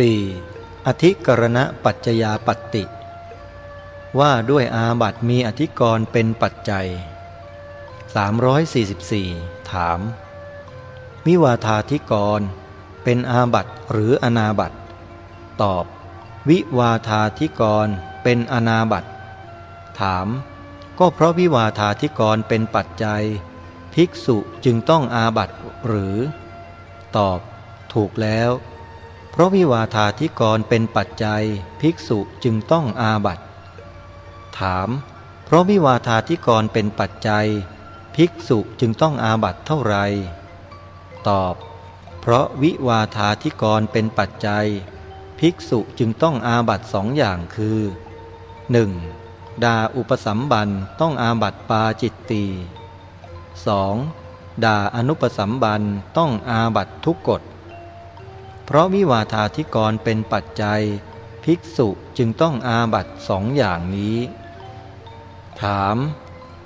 4. อธิกรณปัจจยาปติว่าด้วยอาบัตมีอธิกรณ์เป็นปัจจัย 344 ถามวิวาธาธิกรณ์เป็นอาบัตหรืออนาบัตตอบ วิวาธาธิกรณ์เป็นอนาบัตถาม ก็เพราะวิวาธาธิกรณ์เป็นปัจจัย ภิกษุจึงต้องอาบัตหรือ ตอบ ถูกแล้ว เพราะวิวาธาธิกรเป็นปัจจัย ภิกษุจึงต้องอาบัตถาม เพราะวิวาธาธิกรเป็นปัจจัย ภิกษุจึงต้องอาบัตเท่าไร ตอบ เพราะวิวาธาธิกรเป็นปัจจัย ภิกษุจึงต้องอาบัตสองอย่างคือ 1. ดาอุปสัมบันต้องอาบัตปาจิตตี 2. ด่าอนุปสัมบันต้องอาบัตทุกกฎ ราะวิวาธาธิกรเป็นปัจจัย ภิกษุจึงต้องอาบัตสองอย่างนี้ ถาม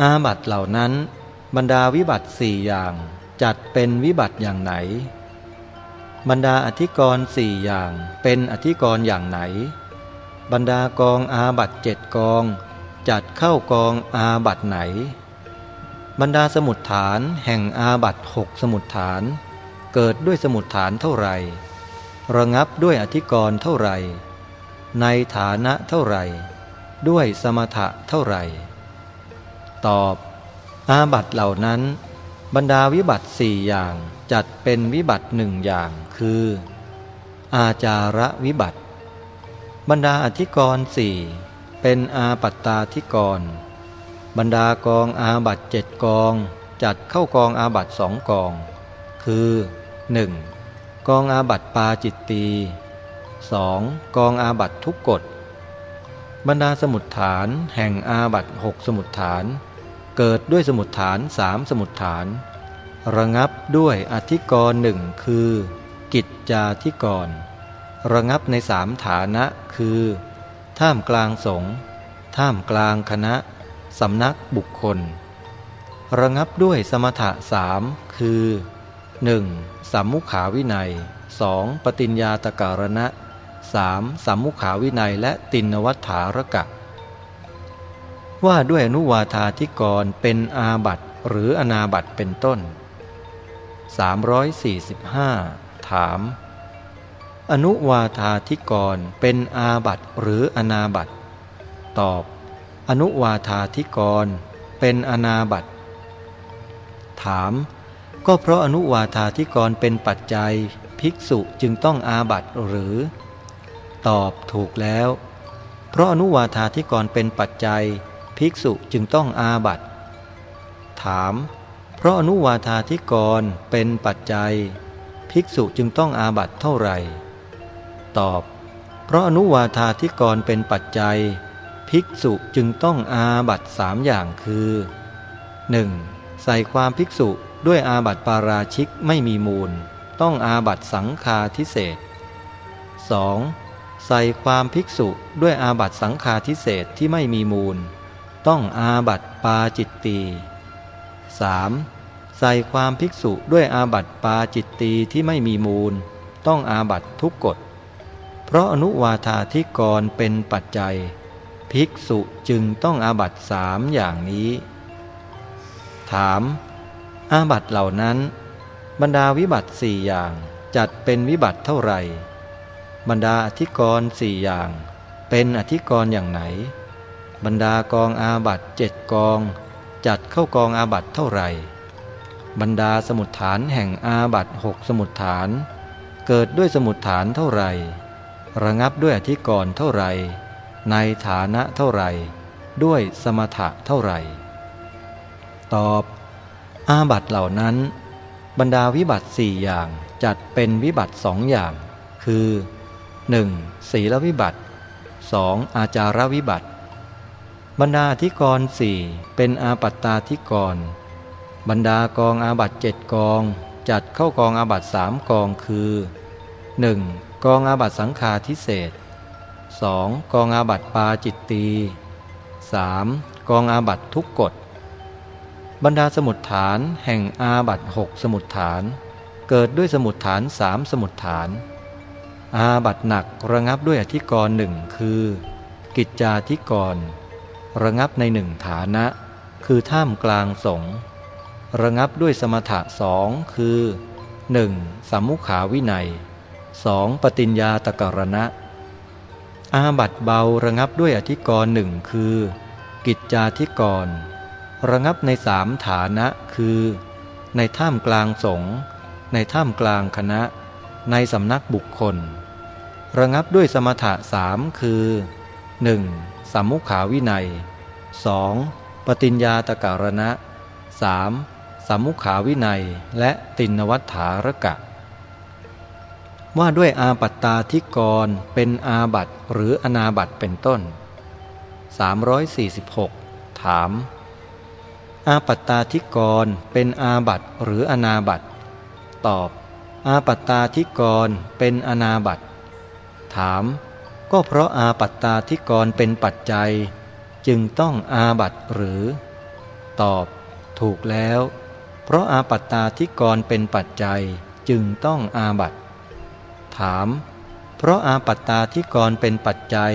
อาบัตเหล่านั้น บรรดาวิบัติสี่อย่าง จัดเป็นวิบัติอย่างไหน บรรดาอธิกรสี่อย่างเป็นอธิกรอย่างไหน บรรดากองอาบัตเจ็ดกอง จัดเข้ากองอาบัตไหน บรรดาสมุดฐานแห่งอาบัตหกสมุดฐานเกิดด้วยสมุดฐานเท่าไหร่ ระงับด้วยอธิกรณ์เท่าไหร่ ในฐานะเท่าไหร่ ด้วยสมถะเท่าไหร่ ตอบ อาบัตเหล่านั้น บรรดาวิบัติสี่อย่างจัดเป็นวิบัติหนึ่งอย่างคือ อาจาระวิบัติ บรรดาอธิกรณ์สี่เป็นอาปัตตาธิกร บรรดากองอาบัตเจ็ดกอง จัดเข้ากองอาบัตสองกอง คือ 1. กองอาบัตปาจิตตี 2. กองอาบัตทุกกฎบรรดาสมุดฐานแห่งอาบัตหกสมุดฐาน เกิดด้วยสมุดฐานสามสมุดฐาน ระงับด้วยอธิกรณ์หนึ่งคือ กิจจาธิกร ระงับในสามฐานะคือ ท่ามกลางสงฆ์ท่ามกลางคณะสำนักบุคคล ระงับด้วยสมถะสามคือ 1. สัมมุขาวินัย 2. ปฏิญญาตการณะ 3. สัมมุขาวินัยและตินวัฏฐารกะ ว่าด้วยอนุวาธาธิกรเป็นอาบัตหรืออนาบัตเป็นต้น 345 ถาม อนุวาธาธิกรเป็นอาบัตหรืออนาบัตตอบ อนุวาธาธิกรเป็นอนาบัตถาม ก็เพราะอนุวาธาธิกรเป็นปัจจัย ภิกษุจึงต้องอาบัตหรือ ตอบถูกแล้ว เพราะอนุวาธาธิกรเป็นปัจจัย ภิกษุจึงต้องอาบัตถาม เพราะอนุวาธาธิกรเป็นปัจจัย ภิกษุจึงต้องอาบัตเท่าไหร่ ตอบ เพราะอนุวาธาธิกรเป็นปัจจัย ภิกษุจึงต้องอาบัตสามอย่างคือ 1. ใส่ความภิกษุ ด้วยอาบัติปาราชิกไม่มีมูล ต้องอาบัติสังฆาทิเศษ 2. ใส่ความภิกษุด้วยอาบัติสังฆาทิเศษที่ไม่มีมูล ต้องอาบัติปาจิตตี 3. ใส่ความภิกษุด้วยอาบัติปาจิตตีที่ไม่มีมูล ต้องอาบัติทุกกฎ เพราะอนุวาธาธิกรเป็นปัจจัย ภิกษุจึงต้องอาบัติสามอย่างนี้ ถาม อาบัตเหล่านั้น บรรดาวิบัติสี่อย่างจัดเป็นวิบัติเท่าไหร่ บรรดาอธิกรณ์สี่อย่าง เป็นอธิกรณ์อย่างไหน บรรดากองอาบัตเจ็ดกอง จัดเข้ากองอาบัตเท่าไหร่ บรรดาสมุดฐานแห่งอาบัตหกสมุดฐาน เกิดด้วยสมุดฐานเท่าไหร่ ระงับด้วยอธิกรณ์เท่าไหร่ ในฐานะเท่าไหร่ ด้วยสมถะเท่าไหร่ ตอบ อาบัตเหล่านั้น บรรดาวิบัติสี่อย่างจัดเป็นวิบัติสองอย่าง คือ 1. ศีลวิบัติ 2. อาจารวิบัติ บรรดาธิกรสี่เป็นอาปัตตาธิกร บรรดากองอาบัตเจ็ดกอง จัดเข้ากองอาบัตสามกองคือ 1. กองอาบัตสังฆาทิเศษ 2. กองอาบัตปาจิตตี 3. กองอาบัตทุกกฎ บรรดาสมุดฐานแห่งอาบัตหกสมุดฐาน เกิดด้วยสมุดฐานสามสมุดฐาน อาบัตหนักระงับด้วยอธิกรณ์หนึ่งคือ กิจจาธิกร ระงับในหนึ่งฐานะ คือท่ามกลางสงระงับด้วยสมถะสองคือ 1. สัมมุขาวินัย 2. ปฏิญญาตกรณะ อาบัตเบาระงับด้วยอธิกรณ์หนึ่งคือ กิจจาธิกร ระงับในสามฐานะคือ ในท่ามกลางสงฆ์ในท่ามกลางคณะ ในสำนักบุคคล ระงับด้วยสมถะสามคือ 1. สัมมุขาวินัย 2. ปฏิญญาตการณะ 3. สัมมุขาวินัยและตินวัฏฐารกะ ว่าด้วยอาปัตตาธิกรเป็นอาบัตหรืออนาบัตเป็นต้น 346 ถาม อาปัตตาธิกรเป็นอาบัตหรืออนาบัตตอบ อาปัตตาธิกรเป็นอนาบัตถาม ก็เพราะอาปัตตาธิกรเป็นปัจจัย จึงต้องอาบัตหรือ ตอบ ถูกแล้ว เพราะอาปัตตาธิกรเป็นปัจจัยจึงต้องอาบัตถาม เพราะอาปัตตาธิกรเป็นปัจจัย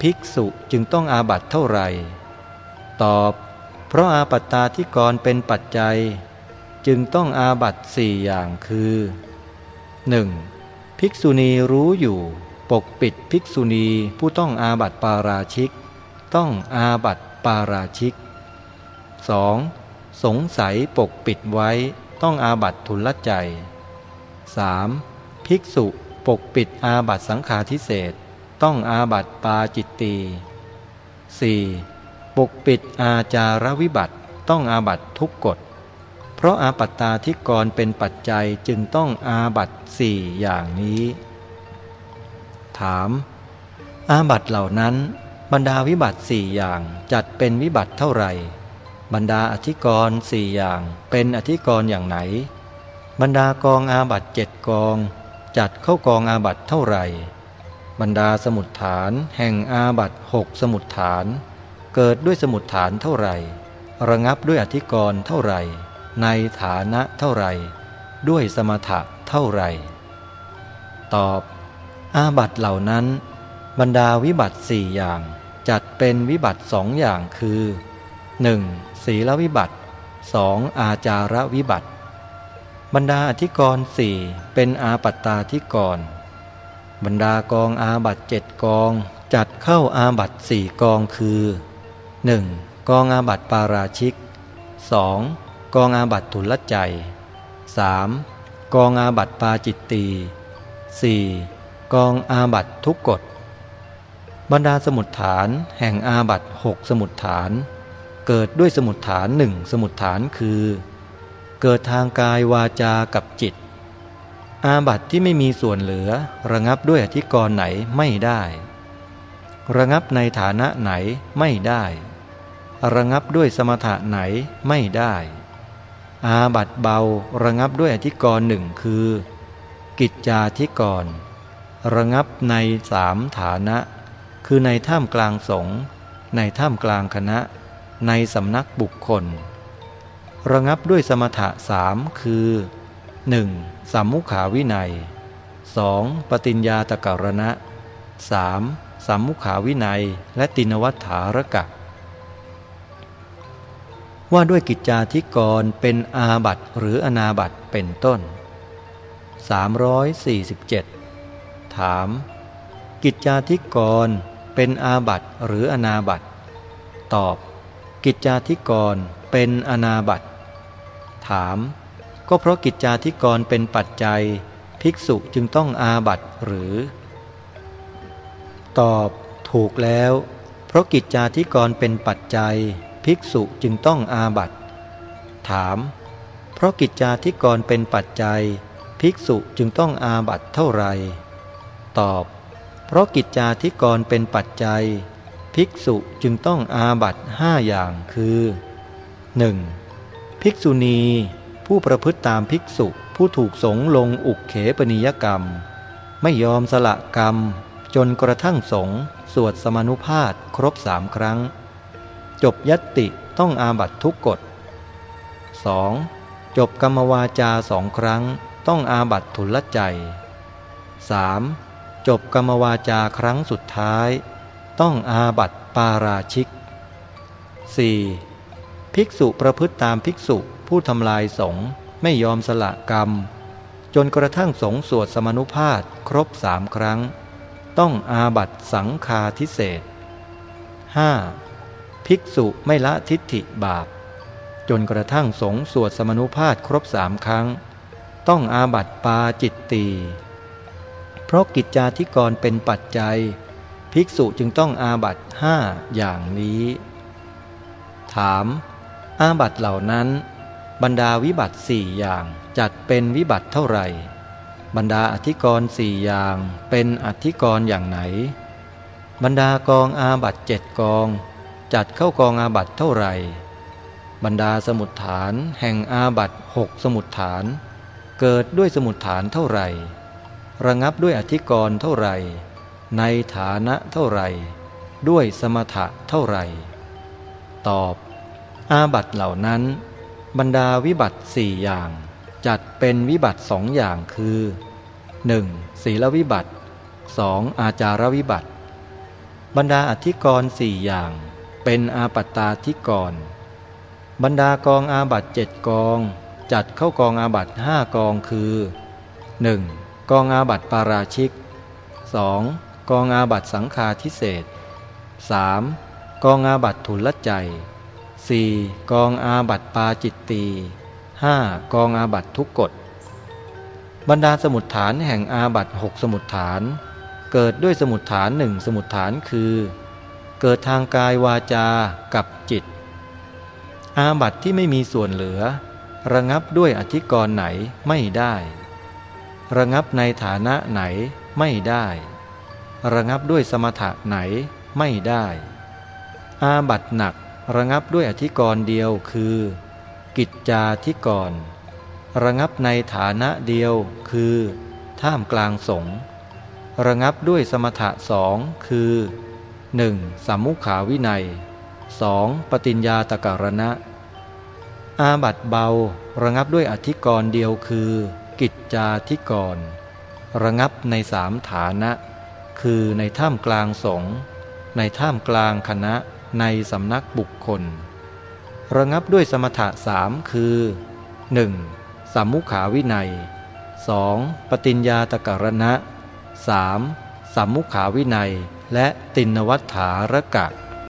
ภิกษุจึงต้องอาบัตเท่าไหร่ ตอบ เพราะอาปัตตาธิกรเป็นปัจจัย จึงต้องอาบัตสี่อย่างคือ 1. ภิกษุณีรู้อยู่ ปกปิดภิกษุณีผู้ต้องอาบัตปาราชิก ต้องอาบัตปาราชิก 2. สงสัยปกปิดไว้ต้องอาบัตทุลใจ 3. ภิกษุปกปิดอาบัตสังฆาทิเศษต้องอาบัตปาจิตตี 4. ปกปิดอาจารวิบัตต้องอาบัตทุกกฎ เพราะอาปัตตาธิกรณ์เป็นปัจจัยจึงต้องอาบัติสี่อย่างนี้ ถาม อาบัติเหล่านั้น บรรดาวิบัติสี่อย่างจัดเป็นวิบัติเท่าไหร่ บรรดาอธิกรณ์สี่อย่างเป็นอธิกรณ์อย่างไหน บรรดากองอาบัติเจ็ดกอง จัดเข้ากองอาบัติเท่าไหร่ บรรดาสมุฏฐานแห่งอาบัติหกสมุฏฐาน เกิดด้วยสมุดฐานเท่าไหร่ ระงับด้วยอธิกรณ์เท่าไหร่ ในฐานะเท่าไรด้วยสมถะเท่าไรตอบ อาบัตเหล่านั้น บรรดาวิบัติสี่อย่างจัดเป็นวิบัติสองอย่างคือ 1. ศีลวิบัติ 2. อาจารวิบัติ บรรดาอธิกรณ์สี่เป็นอาปัตตาธิกรบรรดากองอาบัตเจ็ดกองจัดเข้าอาบัตสี่กองคือ 1. กองอาบัติปาราชิก 2. กองอาบัติทุลใจ 3. กองอาบัติปาจิตตี 4. กองอาบัติทุกกฎบรรดาสมุดฐานแห่งอาบัตหกสมุดฐาน เกิดด้วยสมุดฐานหนึ่งสมุดฐานคือ เกิดทางกายวาจากับจิต อาบัติที่ไม่มีส่วนเหลือระงับด้วยอธิกรณ์ไหนไม่ได้ ระงับในฐานะไหนไม่ได้ ระงับด้วยสมถะไหนไม่ได้ อาบัตเบาระงับด้วยอธิกรณ์หนึ่งคือ กิจจาธิกรระงับในสามฐานะ คือในท่ามกลางสงฆ์ในท่ามกลางคณะ ในสำนักบุคคล ระงับด้วยสมถะสามคือ 1. สัมมุขาวินัย 2. ปฏิญญาตกรณะ 3. สัมมุขาวินัยและตินวัฏฐารกะ ว่าด้วยกิจจาธิกรเป็นอาบัตหรืออนาบัตเป็นต้น 347 ถาม กิจจาธิกรเป็นอาบัตหรืออนาบัตตอบ กิจจาธิกรเป็นอนาบัตถาม ก็เพราะกิจจาธิกรเป็นปัจจัย ภิกษุจึงต้องอาบัตหรือ ตอบถูกแล้ว เพราะกิจจาธิกรเป็นปัจจัย ภิกษุจึงต้องอาบัตถาม เพราะกิจจาธิกรเป็นปัจจัย ภิกษุจึงต้องอาบัตเท่าไรตอบ เพราะกิจจาธิกรเป็นปัจจัย ภิกษุจึงต้องอาบัตห้าอย่างคือ 1. ภิกษุณี ผู้ประพฤติตามภิกษุผู้ถูกสงลงอุกเขปนิยกรรม ไม่ยอมสละกรรม จนกระทั่งสงสวดสมนุภาพครบสามครั้ง จบยติต้องอาบัตทุกกฎ 2. จบกรรมวาจาสองครั้งต้องอาบัตทุลใจ 3. จบกรรมวาจาครั้งสุดท้าย ต้องอาบัตปาราชิก 4. ภิกษุประพฤติตามภิกษุผู้ทำลายสงฆ์ไม่ยอมสละกรรม จนกระทั่งสงสวดสมนุภาพครบสามครั้ง ต้องอาบัตสังคาทิเศษ 5. ภิกษุไม่ละทิฏฐิบาป จนกระทั่งสงฆ์สวดสมนุภาสน์ครบสามครั้ง ต้องอาบัติปาจิตตีย์เพราะกิจจาธิกรณ์เป็นปัจจัย ภิกษุจึงต้องอาบัติห้าอย่างนี้ ถาม อาบัติเหล่านั้น บรรดาวิบัติสี่อย่างจัดเป็นวิบัติเท่าไหร่ บรรดาอธิกรณ์สี่อย่างเป็นอธิกรณ์อย่างไหน บรรดากองอาบัติเจ็ดกอง จัดเข้ากองอาบัตเท่าไหร่ บรรดาสมุดฐานแห่งอาบัตหกสมุดฐาน เกิดด้วยสมุดฐานเท่าไหร่ ระงับด้วยอธิกรณ์เท่าไหร่ ในฐานะเท่าไหร่ ด้วยสมถะเท่าไหร่ ตอบ อาบัตเหล่านั้น บรรดาวิบัติสี่อย่าง จัดเป็นวิบัติสองอย่างคือ 1. ศีลวิบัติ 2. อาจารวิบัติ บรรดาอธิกรณ์สี่อย่าง เป็นอาปัตตาธิกรณ์บรรดากองอาบัตเจ็ดกอง จัดเข้ากองอาบัตห้ากองคือ 1. กองอาบัตปาราชิก 2. กองอาบัตสังฆาทิเศษ 3. กองอาบัตทุลใจ 4. กองอาบัตปาจิตตี 5. กองอาบัตทุกกฎบรรดาสมุดฐานแห่งอาบัตหกสมุดฐาน เกิดด้วยสมุดฐานหนึ่งสมุดฐานคือ เกิดทางกายวาจากับจิต อาบัตที่ไม่มีส่วนเหลือ ระงับด้วยอธิกรณ์ไหนไม่ได้ ระงับในฐานะไหนไม่ได้ ระงับด้วยสมถะไหนไม่ได้ อาบัตหนักระงับด้วยอธิกรณ์เดียวคือ กิจจาธิกรณ์ระงับในฐานะเดียวคือ ท่ามกลางสงระงับด้วยสมถะสองคือ 1. สัมมุขาวินัย 2. ปฏิญญาตการณะ อาบัตเบาระงับด้วยอธิกรณ์เดียวคือ กิจจาธิกรณ์ระงับในสามฐานะ คือในท่ามกลางสงฆ์ในท่ามกลางคณะในสำนักบุคคล ระงับด้วยสมถะสามคือ 1. สัมมุขาวินัย 2. ปฏิญญาตการณะ 3. สัมมุขาวินัย และตินวัฏฐารกะ